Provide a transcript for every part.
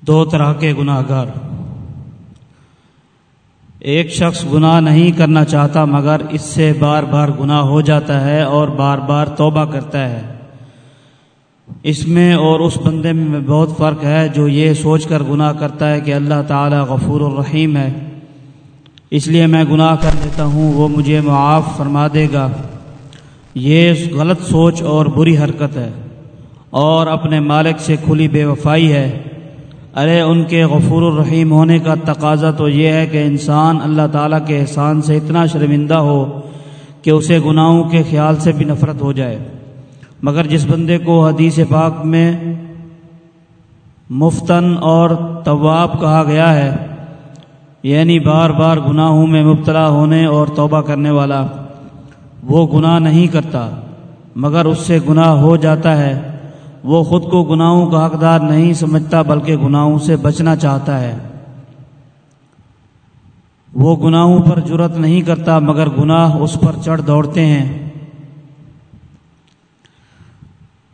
دو طرح کے گناہ گار ایک شخص گناہ نہیں کرنا چاہتا، مگر اس سے بار بار گناہ ہو جاتا ہے اور بار بار توبہ کرتا ہے۔ اس میں اور اس بندے میں بہت فرق ہے جو یہ سوچ کر گناہ کرتا ہے کہ اللہ تعالی غفور الرحیم ہے۔ اس لیے میں گناہ کر لیتا ہوں، وہ مجھے معاف فرما دے گا۔ یہ غلط سوچ اور بری حرکت ہے اور اپنے مالک سے کھلی بے وفائی ہے۔ ارے ان کے غفور الرحیم ہونے کا تقاضا تو یہ ہے کہ انسان اللہ تعالیٰ کے احسان سے اتنا شرمندہ ہو کہ اسے گناہوں کے خیال سے بھی نفرت ہو جائے۔ مگر جس بندے کو حدیث پاک میں مفتن اور طواب کہا گیا ہے یعنی بار بار گناہوں میں مبتلا ہونے اور توبہ کرنے والا، وہ گناہ نہیں کرتا، مگر اس سے گناہ ہو جاتا ہے۔ وہ خود کو گناہوں کا حقدار نہیں سمجھتا بلکہ گناہوں سے بچنا چاہتا ہے۔ وہ گناہوں پر جرت نہیں کرتا مگر گناہ اس پر چڑھ دوڑتے ہیں۔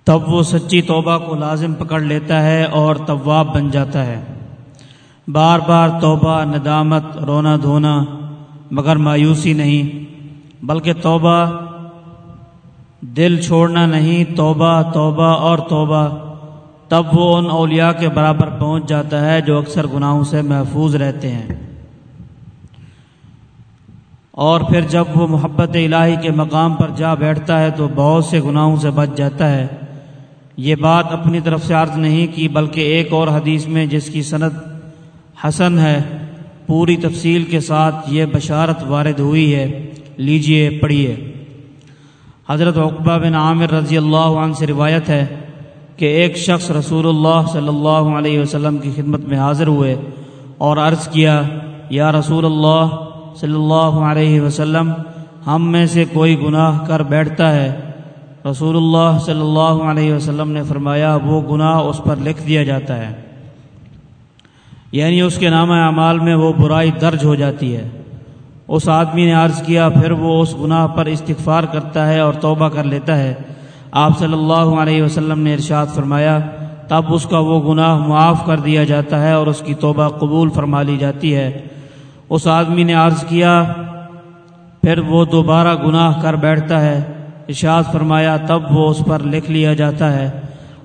تب وہ سچی توبہ کو لازم پکڑ لیتا ہے اور طواب بن جاتا ہے۔ بار بار توبہ، ندامت، رونا دھونا مگر مایوسی نہیں، بلکہ توبہ دل چھوڑنا نہیں، توبہ توبہ اور توبہ۔ تب وہ ان اولیاء کے برابر پہنچ جاتا ہے جو اکثر گناہوں سے محفوظ رہتے ہیں۔ اور پھر جب وہ محبت الہی کے مقام پر جا بیٹھتا ہے تو بہت سے گناہوں سے بچ جاتا ہے۔ یہ بات اپنی طرف سے عرض نہیں کی، بلکہ ایک اور حدیث میں جس کی صنعت حسن ہے، پوری تفصیل کے ساتھ یہ بشارت وارد ہوئی ہے۔ لیجیے پڑھیے حضرت عقبہ بن عامر رضی اللہ عنہ سے روایت ہے کہ ایک شخص رسول اللہ صلی اللہ علیہ وسلم کی خدمت میں حاضر ہوئے اور عرض کیا، یا رسول اللہ صلی اللہ علیہ وسلم، ہم میں سے کوئی گناہ کر بیٹھتا ہے؟ رسول اللہ صلی اللہ علیہ وسلم نے فرمایا، وہ گناہ اس پر لکھ دیا جاتا ہے۔ یعنی اس کے نام اعمال میں وہ برائی درج ہو جاتی ہے۔ اس آدمی نے عرض کیا، پھر وہ اس گناہ پر استغفار کرتا ہے اور توبہ کر لیتا ہے۔ آپ صلی اللہ علیہ وسلم نے ارشاد فرمایا، تب اس کا وہ گناہ معاف کر دیا جاتا ہے اور اس کی توبہ قبول فرما لی جاتی ہے۔ اس آدمی نے عرض کیا، پھر وہ دوبارہ گناہ کر بیٹھتا ہے۔ ارشاد فرمایا، تب وہ اس پر لکھ لیا جاتا ہے۔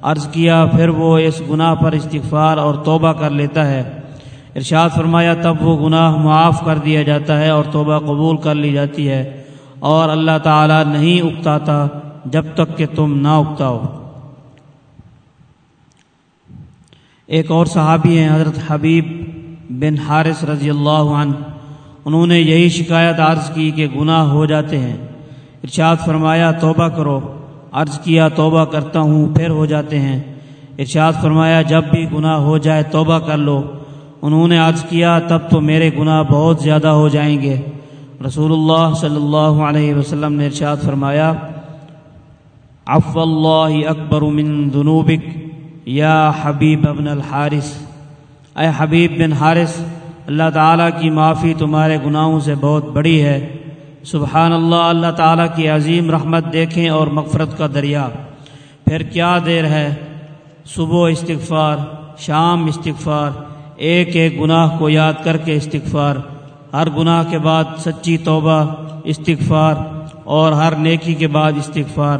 عرض کیا، پھر وہ اس گناہ پر استغفار اور توبہ کر لیتا ہے۔ ارشاد فرمایا، تب وہ گناہ معاف کر دیا جاتا ہے اور توبہ قبول کر لی جاتی ہے اور اللہ تعالی نہیں اکتاتا جب تک کہ تم نہ اکتاؤ۔ ایک اور صحابی ہیں، حضرت حبیب بن حارث رضی اللہ عنہ، انہوں نے یہی شکایت عرض کی کہ گناہ ہو جاتے ہیں۔ ارشاد فرمایا، توبہ کرو۔ عرض کیا، توبہ کرتا ہوں، پھر ہو جاتے ہیں۔ ارشاد فرمایا، جب بھی گناہ ہو جائے توبہ کر لو۔ انہوں نے عرض کیا، تب تو میرے گناہ بہت زیادہ ہو جائیں گے۔ رسول اللہ صلی اللہ علیہ وسلم نے ارشاد فرمایا اف اللہ اکبر من ذنوبک، یا حبیب ابن الحارث. اے حبیب بن حارث، اللہ تعالیٰ کی معافی تمہارے گناہوں سے بہت بڑی ہے۔ سبحان اللہ اللہ تعالیٰ کی عظیم رحمت دیکھیں اور مغفرت کا دریا۔ پھر کیا دیر ہے؟ صبح استغفار، شام استغفار ایک ایک گناہ کو یاد کر کے استغفار، ہر گناہ کے بعد سچی توبہ، استغفار اور ہر نیکی کے بعد استغفار،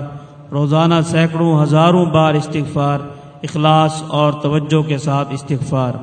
روزانہ سینکڑوں، ہزاروں بار استغفار، اخلاص اور توجہ کے ساتھ استغفار۔